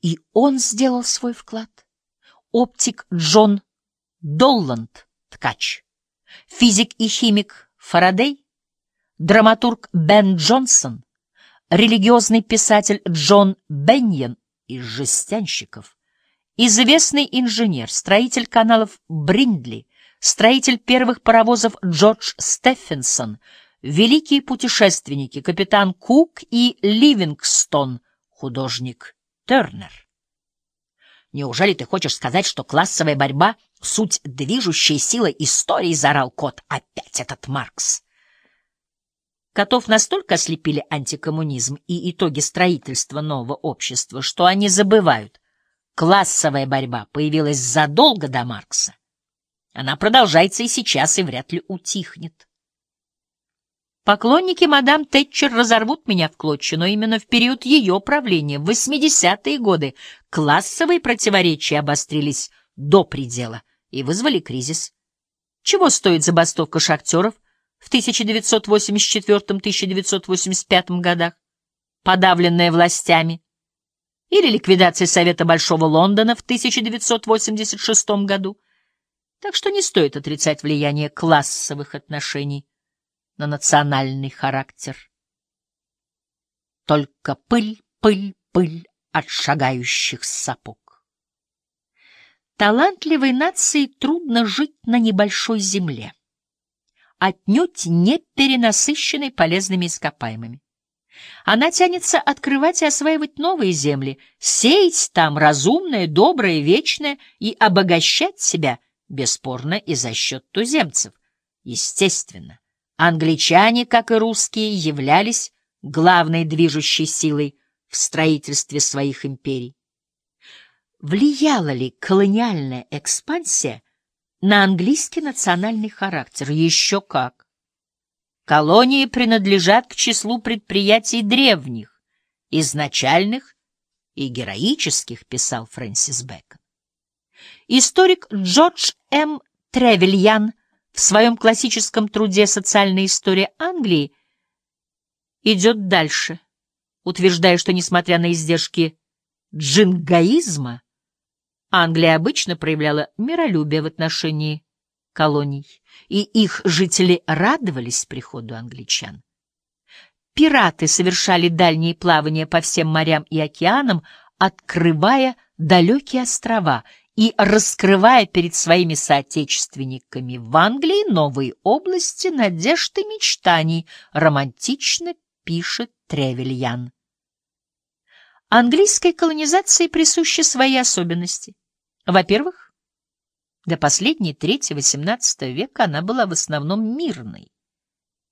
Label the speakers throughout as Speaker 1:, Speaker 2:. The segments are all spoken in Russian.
Speaker 1: И он сделал свой вклад. Оптик Джон Долланд, ткач, физик и химик Фарадей, драматург Бен Джонсон, религиозный писатель Джон Беньен из жестянщиков, известный инженер, строитель каналов Бриндли, строитель первых паровозов Джордж Стефенсон, великие путешественники капитан Кук и Ливингстон, художник Тернер. Неужели ты хочешь сказать, что классовая борьба — суть движущей силы истории, — заорал кот. Опять этот Маркс. Котов настолько ослепили антикоммунизм и итоги строительства нового общества, что они забывают. Классовая борьба появилась задолго до Маркса. Она продолжается и сейчас, и вряд ли утихнет. Поклонники мадам Тэтчер разорвут меня в клочья, но именно в период ее правления, в 80-е годы, классовые противоречия обострились до предела и вызвали кризис. Чего стоит забастовка шахтеров — в 1984-1985 годах, подавленная властями, или ликвидация Совета Большого Лондона в 1986 году. Так что не стоит отрицать влияние классовых отношений на национальный характер. Только пыль, пыль, пыль от шагающих сапог. Талантливой нации трудно жить на небольшой земле отнюдь не перенасыщенной полезными ископаемыми. Она тянется открывать и осваивать новые земли, сеять там разумное, доброе, вечное и обогащать себя, бесспорно, и за счет туземцев. Естественно, англичане, как и русские, являлись главной движущей силой в строительстве своих империй. Влияла ли колониальная экспансия на английский национальный характер. Еще как. Колонии принадлежат к числу предприятий древних, изначальных и героических, писал Фрэнсис Бэкон. Историк Джордж М. Тревельян в своем классическом труде «Социальная история Англии» идет дальше, утверждая, что, несмотря на издержки джингаизма, Англия обычно проявляла миролюбие в отношении колоний, и их жители радовались приходу англичан. Пираты совершали дальние плавания по всем морям и океанам, открывая далекие острова и раскрывая перед своими соотечественниками в Англии новые области надежд и мечтаний, романтично пишет Тревельян. Английской колонизации присущи свои особенности. Во-первых, до последней трети XVIII века она была в основном мирной,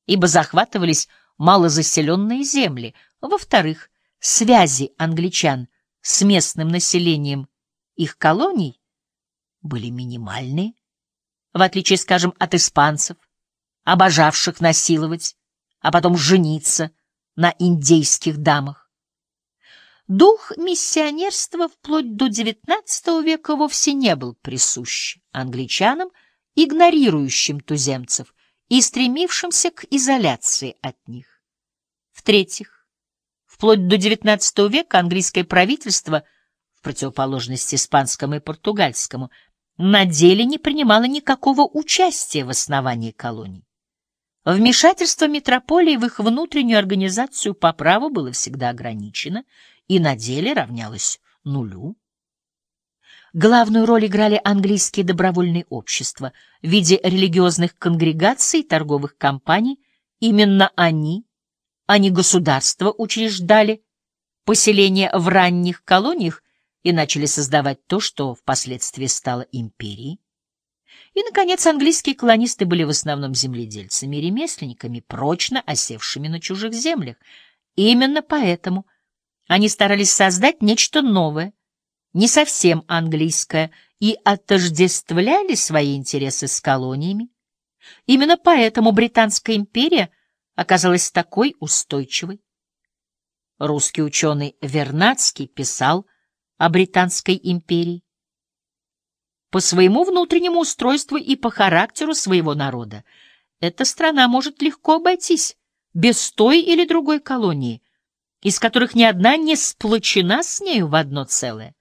Speaker 1: ибо захватывались малозаселенные земли. Во-вторых, связи англичан с местным населением их колоний были минимальные, в отличие, скажем, от испанцев, обожавших насиловать, а потом жениться на индейских дамах. Дух миссионерства вплоть до XIX века вовсе не был присущ англичанам, игнорирующим туземцев и стремившимся к изоляции от них. В-третьих, вплоть до XIX века английское правительство, противоположность испанскому и португальскому, на деле не принимало никакого участия в основании колоний. Вмешательство метрополии в их внутреннюю организацию по праву было всегда ограничено и на деле равнялось нулю. Главную роль играли английские добровольные общества в виде религиозных конгрегаций и торговых компаний. Именно они, а не государства, учреждали поселения в ранних колониях и начали создавать то, что впоследствии стало империей. И, наконец, английские колонисты были в основном земледельцами и ремесленниками, прочно осевшими на чужих землях. Именно поэтому – они старались создать нечто новое, не совсем английское, и отождествляли свои интересы с колониями. Именно поэтому Британская империя оказалась такой устойчивой. Русский ученый Вернадский писал о Британской империи. По своему внутреннему устройству и по характеру своего народа эта страна может легко обойтись без той или другой колонии, из которых ни одна не сплочена с нею в одно целое.